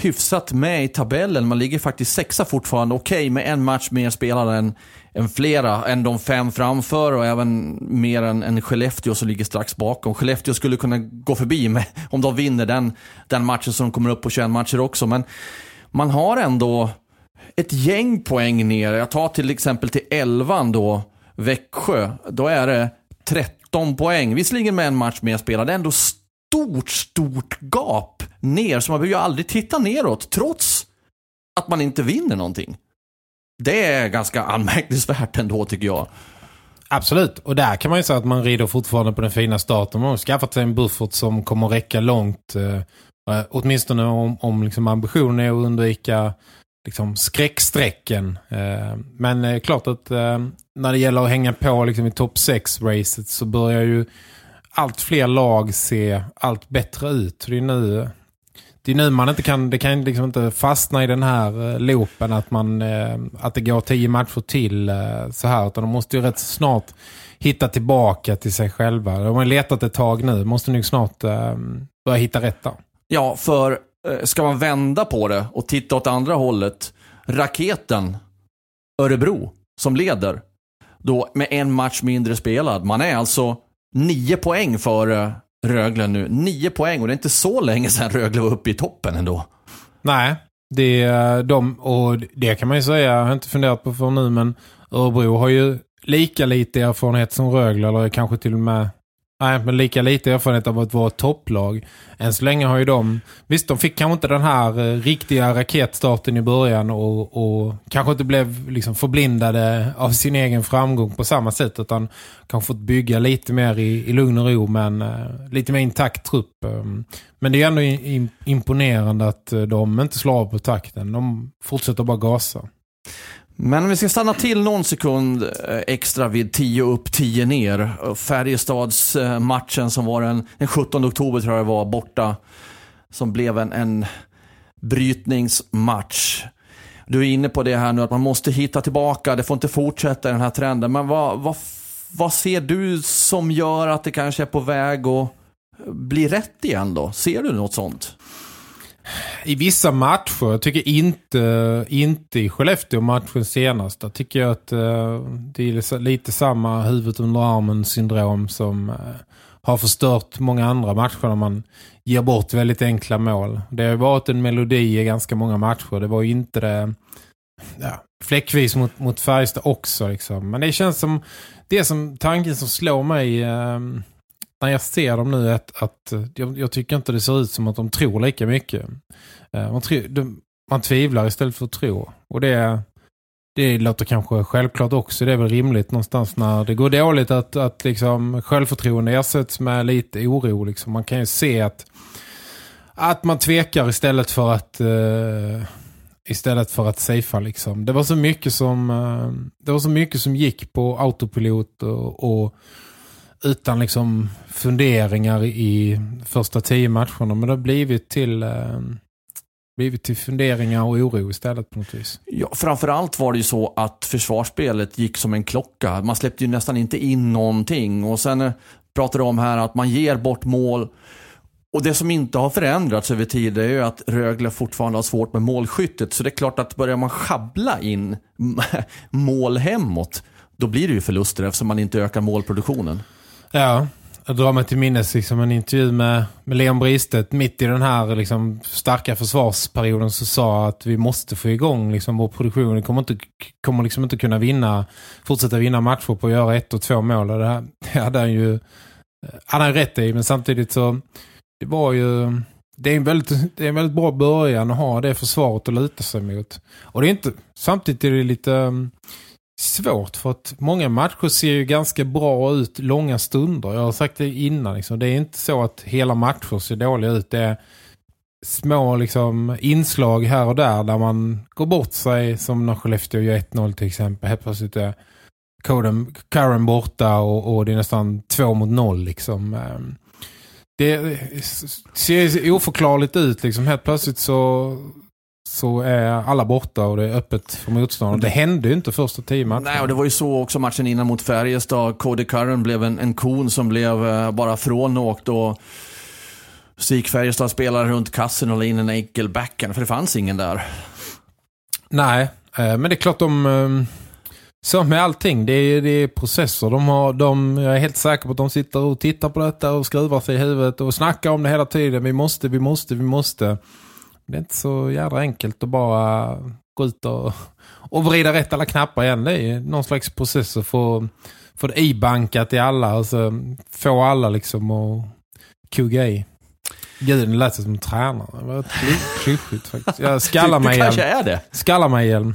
hyfsat med i tabellen. Man ligger faktiskt sexa fortfarande. Okej, med en match mer spelare än, än flera, än de fem framför och även mer än, än Skellefteå som ligger strax bakom. Skellefteå skulle kunna gå förbi med, om de vinner den, den matchen som de kommer upp på 21 matcher också. Men man har ändå ett gäng poäng ner. Jag tar till exempel till 11 då, Växjö. Då är det 13 poäng. Visserligen med en match mer spelad. Det är ändå stort, stort gap ner. Så man behöver ju aldrig titta neråt, trots att man inte vinner någonting. Det är ganska anmärkningsvärt ändå tycker jag. Absolut, och där kan man ju säga att man rider fortfarande på den fina starten. Man har skaffat sig en buffert som kommer att räcka långt. Eh, eh, åtminstone om, om liksom ambitionen är att undvika liksom skräcksträcken. Eh, men eh, klart att eh, när det gäller att hänga på liksom, i topp 6-racet så börjar ju allt fler lag se allt bättre ut. Det är nu det är nu man inte kan, det kan liksom inte fastna i den här eh, loopen att, man, eh, att det går tio matcher till eh, så här. Utan de måste ju rätt snart hitta tillbaka till sig själva. De har letat ett tag nu, måste nog snart börja hitta rätta. Ja, för ska man vända på det och titta åt andra hållet. Raketen Örebro som leder. Då med en match mindre spelad. Man är alltså nio poäng före eh, Rögle nu. Nio poäng och det är inte så länge sedan Rögle var uppe i toppen ändå. Nej, det är de, och det kan man ju säga, jag har inte funderat på för nu, men Örebro har ju lika lite erfarenhet som Rögle, eller kanske till och med Nej, men lika lite erfarenhet av att vara ett topplag. Än så länge har ju de... Visst, de fick kanske inte den här eh, riktiga raketstarten i början och, och kanske inte blev liksom förblindade av sin egen framgång på samma sätt utan kanske fått bygga lite mer i, i lugn och ro men eh, lite mer intakt trupp. Ehm, men det är ändå in, imponerande att eh, de inte slår av på takten. De fortsätter bara gasa. Men om vi ska stanna till någon sekund eh, extra vid 10 upp, 10 ner. Färjestads matchen som var den, den 17 oktober tror jag det var, borta. Som blev en, en brytningsmatch. Du är inne på det här nu att man måste hitta tillbaka, det får inte fortsätta den här trenden. Men vad, vad, vad ser du som gör att det kanske är på väg att bli rätt igen då? Ser du något sånt? I vissa matcher, jag tycker inte, inte i Skellefteå-matchen senast. Där tycker jag att eh, det är lite samma huvudet under armen-syndrom som eh, har förstört många andra matcher när man ger bort väldigt enkla mål. Det har ju varit en melodi i ganska många matcher. Det var ju inte det ja, fläckvis mot, mot Färjestad också. Liksom. Men det känns som det som tanken som slår mig... eh, när jag ser dem nu att, att jag, jag, tycker inte det ser ut som att de tror lika mycket. Eh, man, tri, de, man tvivlar istället för att tro. Och det, det låter kanske självklart också. Det är väl rimligt någonstans när det går dåligt att, att liksom självförtroende ersätts med lite oro. Liksom. Man kan ju se att, att man tvekar istället för att... Uh, istället för att safea liksom. Det var så mycket som eh, det var så mycket som gick på autopilot och, och utan liksom funderingar i första tio matcherna. Men det har blivit till, eh, blivit till funderingar och oro istället på något vis. Ja, framförallt var det ju så att försvarsspelet gick som en klocka. Man släppte ju nästan inte in någonting. Och sen eh, pratar du om här att man ger bort mål. Och det som inte har förändrats över tid är ju att Rögle fortfarande har svårt med målskyttet. Så det är klart att börjar man schabbla in mål hemåt, då blir det ju förluster eftersom man inte ökar målproduktionen. Ja, jag drar mig till minnes liksom en intervju med, med Leon Bristet mitt i den här liksom, starka försvarsperioden så sa att vi måste få igång liksom, vår produktion. Vi kommer, inte, kommer liksom inte kunna vinna, fortsätta vinna matcher på att göra ett och två mål. Och det, här, det hade han ju eh, hade han rätt i, men samtidigt så det var ju det är, en väldigt, det är en väldigt bra början att ha det försvaret att luta sig mot. Och det är inte, samtidigt är det lite svårt för att många matcher ser ju ganska bra ut långa stunder. Jag har sagt det innan. Liksom. Det är inte så att hela matcher ser dåliga ut. Det är små liksom, inslag här och där där man går bort sig som när Skellefteå gör 1-0 till exempel. Helt plötsligt är Karen, Karen borta och, och, det är nästan två mot noll. Liksom. Ehm, det ser oförklarligt ut. Liksom. Helt plötsligt så så är alla borta och det är öppet för motståndare. Det hände ju inte första tio matcherna. Nej, och det var ju så också matchen innan mot Färjestad. Cody Curran blev en, en kon som blev uh, bara frånåkt och så gick Färjestad spelare runt kassen och la in en enkel backhand, för det fanns ingen där. Nej, eh, men det är klart de... Eh, så med allting, det är, det är processer. De har, de, jag är helt säker på att de sitter och tittar på detta och skruvar sig i huvudet och snackar om det hela tiden. Vi måste, vi måste, vi måste. Det är inte så jävla enkelt att bara gå ut och, och vrida rätt alla knappar igen. Det är någon slags process att få, få det ibankat i alla och så få alla liksom att kugga i. Gud, det lät som en tränare. Det var klyschigt faktiskt. Jag skallar mig igen. kanske är det. Skallar mig igen.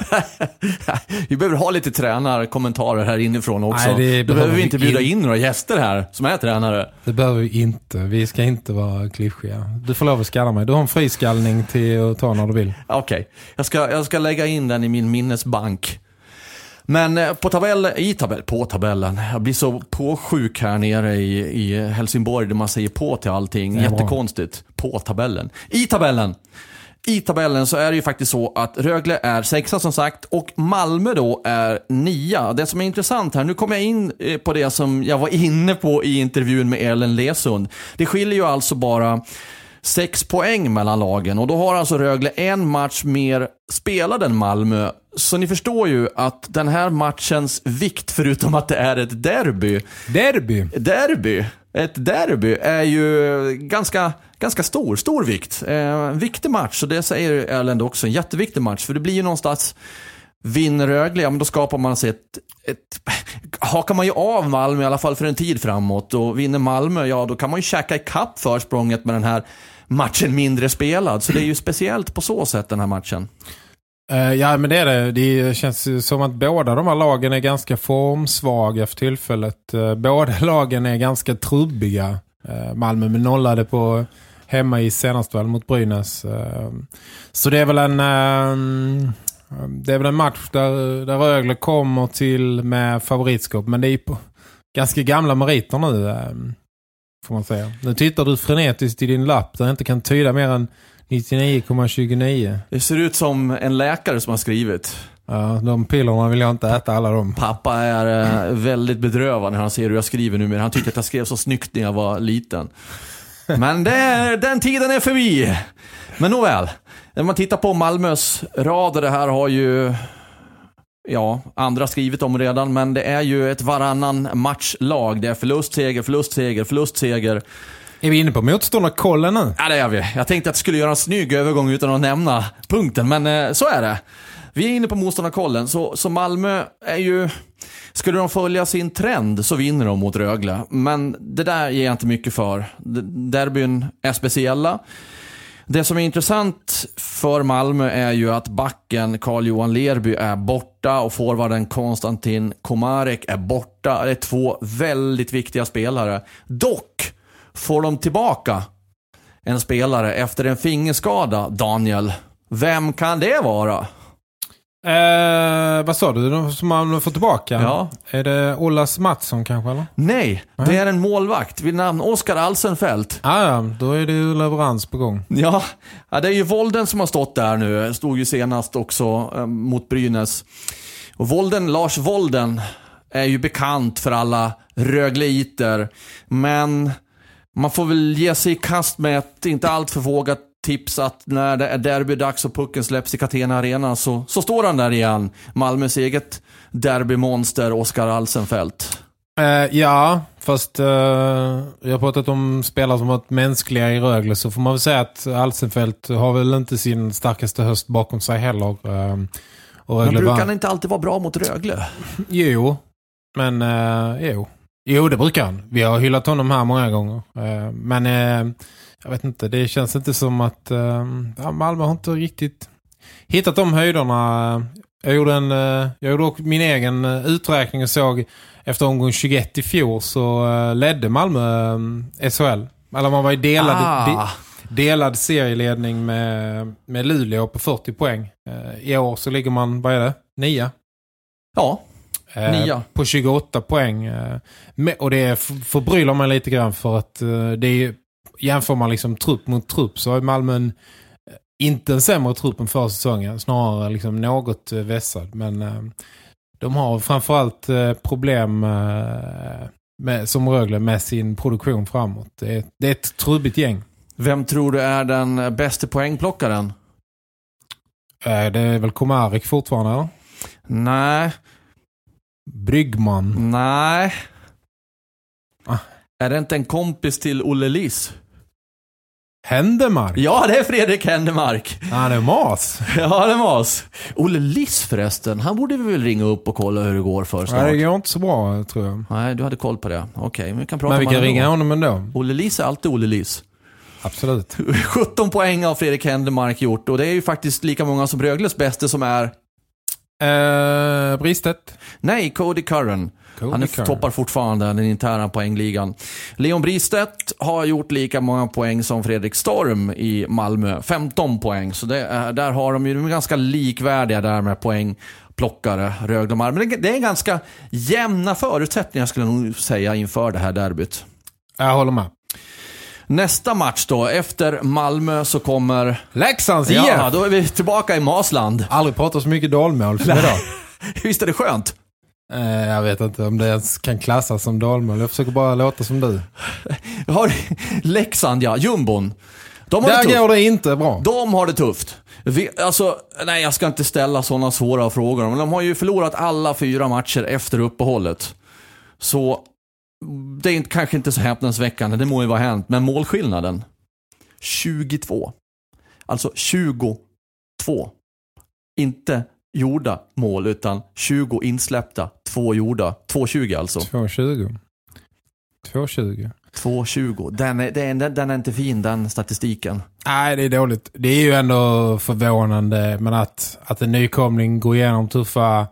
vi behöver ha lite tränarkommentarer här inifrån också. Nej, det Då behöver vi inte bjuda in några gäster här som är tränare. Det behöver vi inte. Vi ska inte vara klyschiga. Du får lov att skalla mig. Du har en friskallning till att ta när du vill. Okej. Okay. Jag, ska, jag ska lägga in den i min minnesbank. Men eh, på tabell, i tabell, på tabellen, jag blir så påsjuk här nere i, i Helsingborg där man säger på till allting. Jättekonstigt. På tabellen. I tabellen! I tabellen så är det ju faktiskt så att Rögle är sexa som sagt och Malmö då är nia. Det som är intressant här, nu kommer jag in eh, på det som jag var inne på i intervjun med Ellen Lesund. Det skiljer ju alltså bara sex poäng mellan lagen och då har alltså Rögle en match mer spelad än Malmö. Så ni förstår ju att den här matchens vikt, förutom att det är ett derby, Derby. derby, ett derby är ju ganska, ganska stor, stor vikt. Eh, viktig match, och det säger Erlend också, en jätteviktig match. För det blir ju någonstans, vinner Rögle, ja men då skapar man sig ett, ett hakar man ju av Malmö i alla fall för en tid framåt. Och vinner Malmö, ja då kan man ju käka ikapp försprånget med den här matchen mindre spelad. Så det är ju speciellt på så sätt den här matchen. Eh, ja, men det är det. Det känns som att båda de här lagen är ganska formsvaga för tillfället. Eh, båda lagen är ganska trubbiga. Eh, Malmö med nollade på hemma i senast väl mot Brynäs. Så det är väl en det är väl en match där, där Rögle kommer till med favoritskap. Men det är på ganska gamla meriter nu. Får man säga. Nu tittar du frenetiskt i din lapp där jag inte kan tyda mer än 99,29. Det ser ut som en läkare som har skrivit. Ja, de pillerna vill jag inte äta alla dem. Pappa är eh, väldigt bedrövad när han ser hur jag skriver nu, men han tyckte att jag skrev så snyggt när jag var liten. Men det, den tiden är förbi. Men nåväl, när man tittar på Malmös rader, det här har ju Ja, andra skrivit om redan, men det är ju ett varannan matchlag. Det är förlust, seger, förlust, seger, förlust, seger. Är vi inne på motståndarkollen nu? Ja, det är vi. Jag tänkte att jag skulle göra en snygg övergång utan att nämna punkten, men eh, så är det. Vi är inne på motståndarkollen, så, så Malmö är ju... Skulle de följa sin trend så vinner de mot Rögle. Men det där ger jag inte mycket för. Derbyn är speciella. Det som är intressant för Malmö är ju att backen Carl-Johan Lerby är borta och forwarden Konstantin Komarek är borta. Det är två väldigt viktiga spelare. Dock får de tillbaka en spelare efter en fingerskada, Daniel. Vem kan det vara? Eh, vad sa du? De som man får tillbaka? Ja. Är det Ollas Mattsson kanske eller? Nej, det är en målvakt vid namn Oskar Alsenfelt. Ah, ja, då är det ju leverans på gång. Ja, ja, det är ju Volden som har stått där nu. Stod ju senast också eh, mot Brynäs. Och Volden, Lars Volden, är ju bekant för alla rögleiter. Men man får väl ge sig i kast med ett inte allt för vågat tips att när det är derbydags och pucken släpps i Catena Arena så, så står han där igen. Malmös eget derbymonster Oskar Alsenfelt. Eh, ja, fast eh, jag har pratat om spelare som varit mänskliga i Rögle så får man väl säga att Alsenfelt har väl inte sin starkaste höst bakom sig heller. Eh, och Men brukar han inte alltid vara bra mot Rögle? Jo, men eh, jo. Jo, det brukar han. Vi har hyllat honom här många gånger. Eh, men eh, jag vet inte, det känns inte som att eh, ja, Malmö har inte riktigt hittat de höjderna. Jag gjorde, en, eh, jag gjorde också min egen eh, uträkning och såg efter omgång 21 i fjol så eh, ledde Malmö SHL. Eller man var i delad, Ah. de, delad serieledning med, med Luleå på 40 poäng. I år så ligger man, vad är det? Nia? Ja, Eh, Nia. På 28 poäng. Och det förbryllar mig lite grann för att det är, jämför man liksom trupp mot trupp så har Malmö en, eh, inte en sämre trupp än förra säsongen. Snarare liksom något eh, vässad. Men eh, de har framförallt eh, problem eh, med, som Rögle med sin produktion framåt. Det är, det är ett trubbigt gäng. Vem tror du är den bästa poängplockaren? Det är väl Komarek fortfarande, eller? Nej, Bryggman. nej. Ah. Är det inte en kompis till Olle Liss? Händemark. Ja, det är Fredrik Händemark. Han är mas. Ja, det var oss. Olle Liss förresten, han borde vi väl ringa upp och kolla hur det går för snart. Nej, det går inte så bra, tror jag. Nej, du hade koll på det. Okej, men vi kan prata Men vi kan honom ringa ändå. honom ändå. Olle Liss är alltid Olle Liss. Absolut. 17 poäng har Fredrik Händemark gjort och det är ju faktiskt lika många som Rögles bäste som är, Eh, Bristedt. nej, Cody Curran. Cody Han Curran. toppar fortfarande den interna poängligan. Leon Bristedt har gjort lika många poäng som Fredrik Storm i Malmö. 15 poäng. Så det är, där har de ju, de ganska likvärdiga där med poäng, plockare, Rögle Men det, det är ganska jämna förutsättningar skulle jag nog säga inför det här derbyt. Jag håller med. Nästa match då, efter Malmö så kommer... Leksands Ja, IF! då är vi tillbaka i Masland. Aldrig pratat så mycket dalmål som idag. Visst är det skönt? Eh, jag vet inte om det ens kan klassas som dalmål. Jag försöker bara låta som du. Har Leksand, ja. Jumbon. De har det Där tufft. går det inte bra. De har det tufft. Vi, alltså, nej jag ska inte ställa sådana svåra frågor. Men de har ju förlorat alla fyra matcher efter uppehållet. Så det är inte, kanske inte så häpnadsväckande, det må ju vara hänt. Men målskillnaden? 22. Alltså 22. Inte gjorda mål, utan 20 insläppta, två gjorda. 2,20 alltså. 2,20. 2,20. 2,20. Den är, den, den är inte fin den statistiken. Nej, det är dåligt. Det är ju ändå förvånande. Men att, att en nykomling går igenom tuffa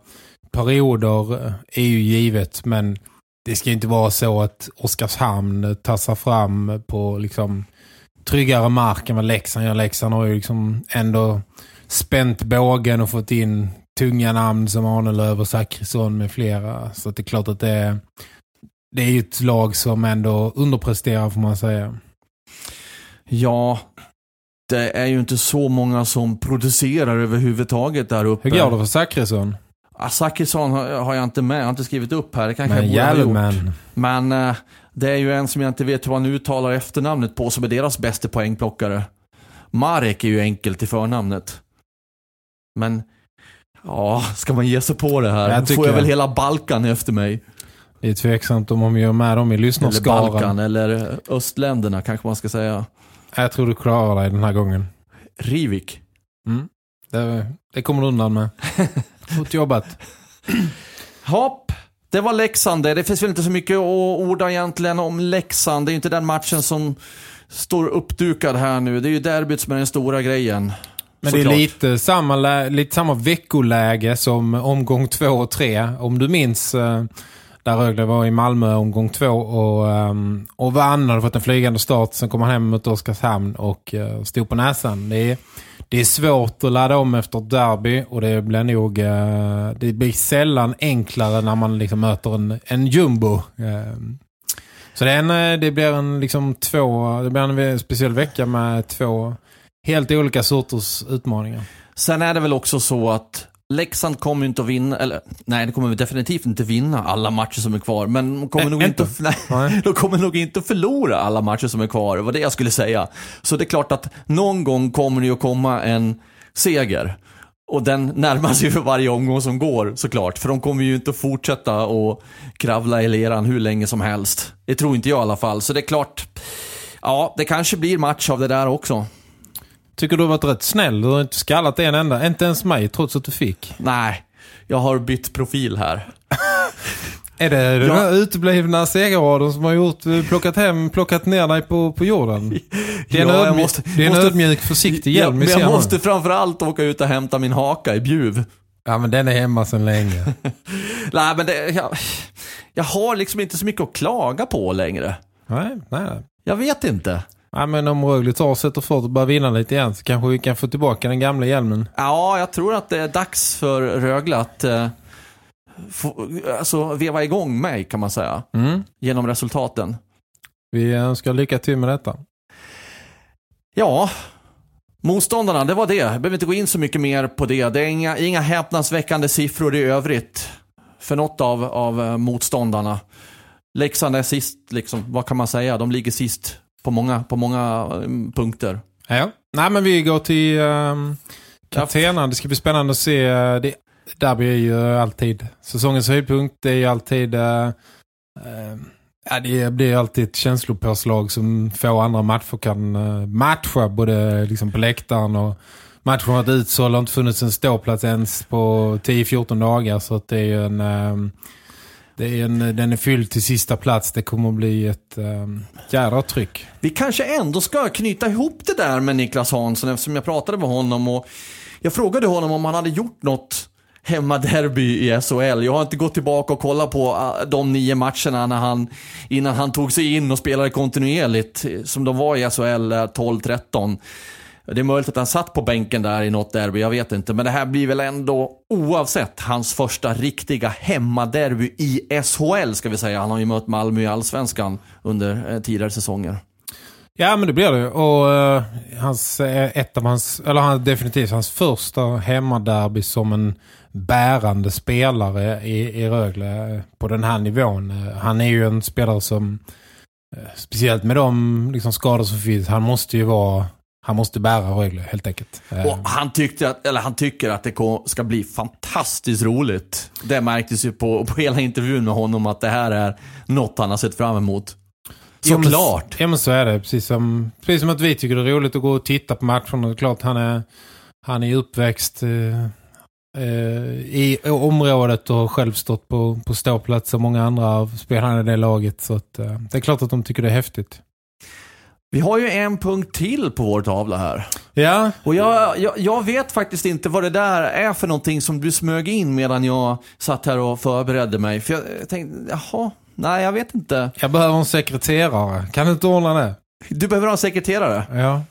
perioder är ju givet. Men det ska inte vara så att Oskarshamn tassar fram på liksom tryggare mark än vad Leksand gör. Leksand har ju liksom ändå spänt bågen och fått in tunga namn som Arnelöv och Zachrisson med flera. Så det är klart att det är, det är ju ett lag som ändå underpresterar får man säga. Ja, det är ju inte så många som producerar överhuvudtaget där uppe. Hur går det för Zachrisson? Zachrisson har, jag inte med, jag har inte skrivit upp här. Det kanske Men jag borde ha gjort. Men eh, det är ju en som jag inte vet hur han uttalar efternamnet på som är deras bästa poängplockare. Marek är ju enkelt i förnamnet. Men, ja, ska man ge sig på det här? Jag får jag väl hela Balkan efter mig. Det är tveksamt om de gör med dem i Eller lyssnarskaran. Balkan, eller östländerna kanske man ska säga. Jag tror du klarar dig den här gången. Rivik. Mm. Det, det kommer du undan med. Fort jobbat. Hopp. Det var Leksand det. Finns väl inte så mycket att orda egentligen om Leksand. Det är inte den matchen som står uppdukad här nu. Det är ju derbyt som är den stora grejen. Men det är lite samma, lite samma veckoläge som omgång två och tre. Om du minns eh, där Rögle var i Malmö omgång två och, ehm, och vann. Hade fått en flygande start. Sen kom han hem mot Oskarshamn och uh, stod på näsan. Det är, det är svårt att ladda om efter ett derby och det blir nog eh, det blir sällan enklare när man liksom möter en, en jumbo. Eh, så det, är en, eh, det blir en liksom två, det blir en speciell vecka med två helt olika sorters utmaningar. Sen är det väl också så att Leksand kommer ju inte att vinna, eller nej, det kommer vi definitivt inte vinna alla matcher som är kvar. Men de kommer, Ä- nog inte? nej, Nej. de kommer nog inte att förlora alla matcher som är kvar. Var det jag skulle säga. Så det är klart att någon gång kommer det ju att komma en seger. Och den närmar sig för varje omgång som går såklart. För de kommer ju inte att fortsätta och kravla i leran hur länge som helst. Det tror inte jag i alla fall. Så det är klart, ja, det kanske blir match av det där också. Tycker du har varit rätt snäll. Du har inte skallat en enda. Inte ens mig, trots att du fick. Nej, jag har bytt profil här. Är det den Ja. här uteblivna segerraden som har gjort, plockat hem, plockat ner dig på, på jorden? Det är en, Ja, ödmjuk, måste- det är en måste- ödmjuk, försiktig Ja, hjälm vi men jag nu. måste framförallt åka ut och hämta min haka i Bjuv. Ja, men den är hemma sedan länge. Nej, men det, jag, jag har liksom inte så mycket att klaga på längre. nej, nej. Jag vet inte. Nej, men om Rögle tar och sätter fart och börjar vinna lite igen så kanske vi kan få tillbaka den gamla hjälmen. Ja, jag tror att det är dags för Rögle att eh, få, alltså, veva igång mig kan man säga. Mm. Genom resultaten. Vi önskar lycka till med detta. Ja, motståndarna, det var det. Jag behöver inte gå in så mycket mer på det. Det är inga, inga häpnadsväckande siffror i övrigt för något av, av eh, motståndarna. Leksand är sist, liksom, vad kan man säga? De ligger sist på många, på många eh, punkter. Ja. Nej, men vi går till um, Catena. Det ska bli spännande att se. eh, Det, derby är ju alltid säsongens höjdpunkt. Det är ju alltid... Uh, ja, det blir alltid ett känslopåslag som få andra matcher kan uh, matcha. Både liksom på läktaren och matchen har varit utsåld. har inte funnits en ståplats ens på 10-14 dagar. Så det är ju en det är en, den är fylld till sista plats. Det kommer att bli ett um, jädra tryck. Vi kanske ändå ska knyta ihop det där med Niklas Hansson eftersom jag pratade med honom och jag frågade honom om han hade gjort något hemmaderby i SHL. Jag har inte gått tillbaka och kollat på ah, de nio matcherna när han, innan han tog sig in och spelade kontinuerligt eh, som de var i SHL 12-13. Eh, det är möjligt att han satt på bänken där i något derby, jag vet inte. Men det här blir väl ändå, oavsett, hans första riktiga hemmaderby i SHL ska vi säga. Han har ju mött Malmö i Allsvenskan under eh, tidigare säsonger. Ja, men det blir det. Och uh, hans, eh, ett av hans, eller han, definitivt hans första hemmaderby som en bärande spelare i, i Rögle på den här nivån. Han är ju en spelare som, speciellt med de liksom, skador som finns, han måste ju vara han måste bära Rögle helt enkelt. Och han, tyckte att, eller han tycker att det ska bli fantastiskt roligt. Det märktes ju på, på hela intervjun med honom att det här är något han har sett fram emot. Såklart. Ja men så är det. Precis som, precis som att vi tycker det är roligt att gå och titta på matcherna. Det är klart han är, han är uppväxt eh, eh, i området och själv stått på, på ståplats som många andra spelarna i det laget. Så att, eh, det är klart att de tycker det är häftigt. Vi har ju en punkt till på vår tavla här. Ja. Och jag, jag, jag, vet faktiskt inte vad det där är för någonting som du smög in medan jag satt här och förberedde mig. För jag tänkte, jaha, nej jag vet inte. Jag behöver en sekreterare. Kan du inte ordna det? Du behöver ha en sekreterare? Ja.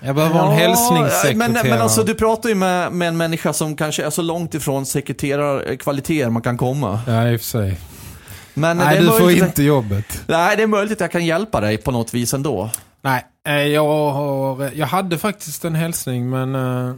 Jag behöver ja, en hälsningssekreterare. Men, men alltså du pratar ju med, med en människa som kanske är så långt ifrån sekreterarkvaliteter man kan komma. Ja, i och för sig. Men Nej, du får inte jobbet. Nej, det är möjligt att jag kan hjälpa dig på något vis ändå. Nej, eh, jag, har, jag hade faktiskt en hälsning, men... Uh,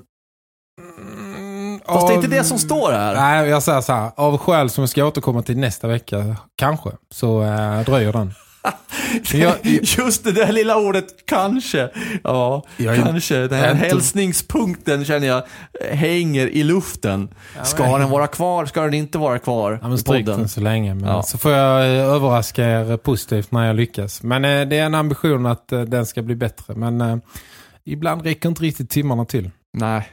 Fast av, det är inte det som står här. Nej, jag säger så här. Av skäl som jag ska återkomma till nästa vecka, kanske, så uh, dröjer den. Just det där lilla ordet kanske. Ja, jag, kanske. Den här hälsningspunkten känner jag hänger i luften. Ska den vara kvar? Ska den inte vara kvar? Ja, men stryk den så länge. Men ja. Så får jag eh, överraska er positivt när jag lyckas. Men eh, det är en ambition att eh, den ska bli bättre. Men eh, ibland räcker inte riktigt timmarna till. Nej.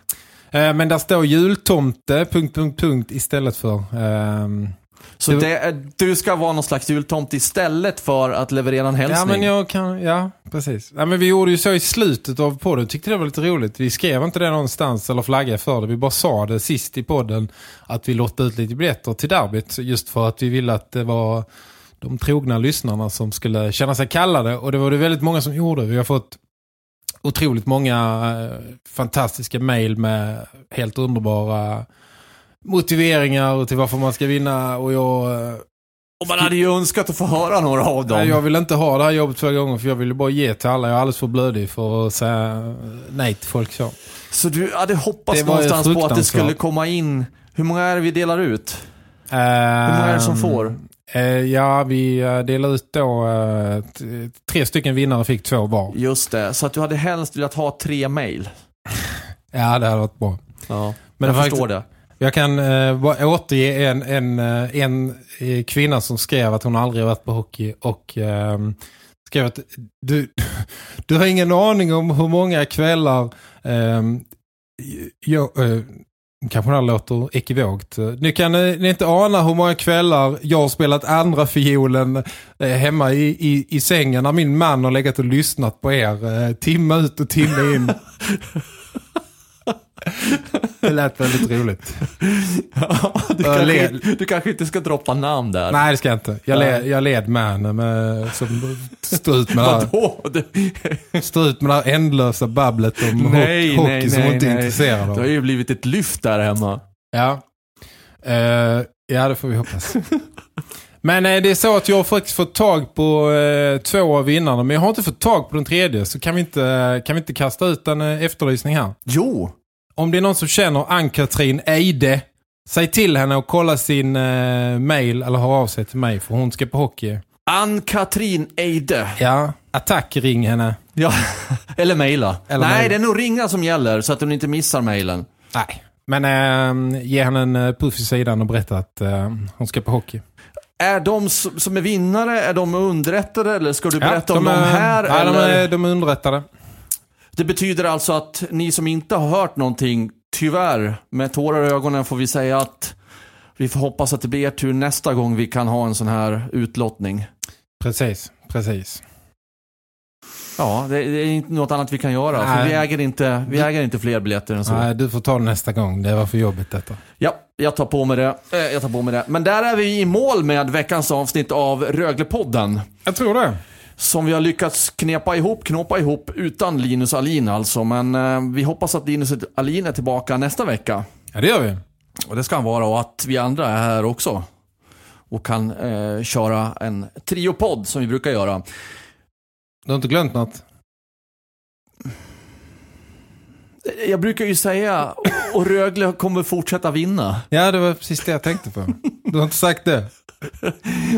Men där står jultomte, punkt, punkt, punkt istället för... Ehm, så det, är, du ska vara någon slags jultomt istället för att leverera en hälsning? Ja, men jag kan, ja, precis. Ja, men vi gjorde ju så i slutet av podden. Tyckte det var lite roligt. Vi skrev inte det någonstans eller flaggade för det. Vi bara sa det sist i podden att vi lottade ut lite biljetter till derbyt. Just för att vi ville att det var de trogna lyssnarna som skulle känna sig kallade. Och det var det väldigt många som gjorde. Vi har fått otroligt många eh, fantastiska mejl med helt underbara motiveringar till varför man ska vinna och jag... Eh, och man hade ju önskat att få höra några av dem. Nej, jag vill inte ha det här jobbet två gånger för jag vill bara ge till alla. Jag är alldeles för blödig för att säga nej till folk så. Så du hade hoppats någonstans på att det skulle komma in... Hur många är det vi delar ut? Uh, Hur många är det som får? Uh, ja, vi uh, delar ut då tre stycken vinnare fick två var. Just det, så att du hade helst velat ha tre mail. ja, det hade varit bra. Ja, Men jag förstår det. Jag kan eh, återge en, en, eh, en eh, kvinna som skrev att hon aldrig varit på hockey och eh, skrev att du, du har ingen aning om hur många kvällar eh, jag, eh, kanske det låter ekivokt. Ni kan eh, ni inte ana hur många kvällar jag har spelat andra fiolen eh, hemma i, i, i sängen när min man har legat och lyssnat på er eh, timme ut och timme in. Det lät väldigt roligt. Ja, du, kanske, du, kanske, inte ska droppa namn där. Nej, det ska jag inte. Jag, led, jag led med henne med, som stod ut med det här, stod ut med det här ändlösa babblet om nej, hockey nej, som hon inte är intresserad av. Det har ju blivit ett lyft där hemma. Ja, uh, ja det får vi hoppas. Men eh, det är så att jag har faktiskt fått tag på eh, två av vinnarna. Men jag har inte fått tag på den tredje. Så kan vi inte, kan vi inte kasta ut en eh, efterlysning här? Jo, om det är någon som känner Ann-Katrin Eide, säg till henne och kolla sin eh, mail eller hör av sig till mig för hon ska på hockey. Ann-Katrin Eide. Ja, attack ring henne. Ja, eller mejla. Nej, maila. det är nog ringa som gäller så att hon inte missar mejlen. Nej, men äh, ge henne en eh, puff i sidan och berätta att äh, hon ska på hockey. Är de som är vinnare, är de underrättade eller ska du berätta ja, om dem här? Nej, eller? de är, de är underrättade. Det betyder alltså att ni som inte har hört någonting, tyvärr, med tårar i ögonen får vi säga att vi får hoppas att det blir er tur nästa gång vi kan ha en sån här utlottning. Precis, precis. Ja, det, är inte något annat vi kan göra. Nej. För vi äger, inte, vi äger inte fler biljetter än så. Nej, du får ta det nästa gång. Det var för jobbigt detta. Ja, jag tar på mig det. Eh, jag tar på mig det. Men där är vi i mål med veckans avsnitt av Röglepodden. Jag tror det. som vi har lyckats knepa ihop, knåpa ihop utan Linus Alin alltså. Men eh, vi hoppas att Linus Alin är tillbaka nästa vecka. Ja, det gör vi. Och det ska han vara och att vi andra är här också. Och kan eh, köra en triopodd som vi brukar göra. Du har inte glömt något? Jag brukar ju säga, och Rögle kommer fortsätta vinna. Ja, det var precis det jag tänkte på. Du har inte sagt det?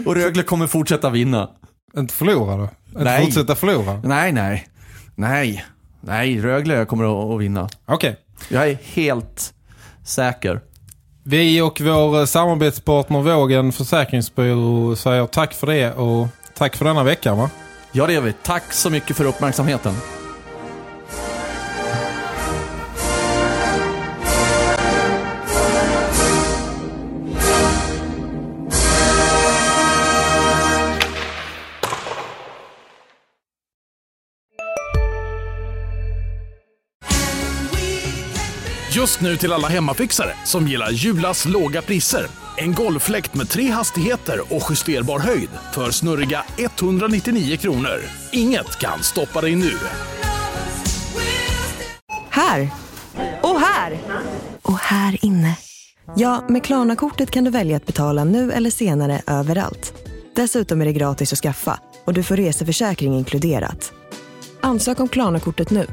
Och Rögle kommer fortsätta vinna. Inte förlora då? Inte Nej. fortsätta förlora? Nej, nej. Nej. Nej, Rögle kommer att- vinna. Okej. Jag är helt säker. Vi och vår samarbetspartner Vågen Försäkringsbyrå säger tack för det och tack för denna veckan va? Ja, det gör vi. Tack så mycket för uppmärksamheten. Just nu till alla hemmafixare som gillar Julas låga priser. En golffläkt med tre hastigheter och justerbar höjd för snurriga 199 kronor. Inget kan stoppa dig nu. Här! Och här! Och här inne. Ja, med Klarna-kortet kan du välja att betala nu eller senare överallt. Dessutom är det gratis att skaffa och du får reseförsäkring inkluderat. Ansök om Klarna-kortet nu.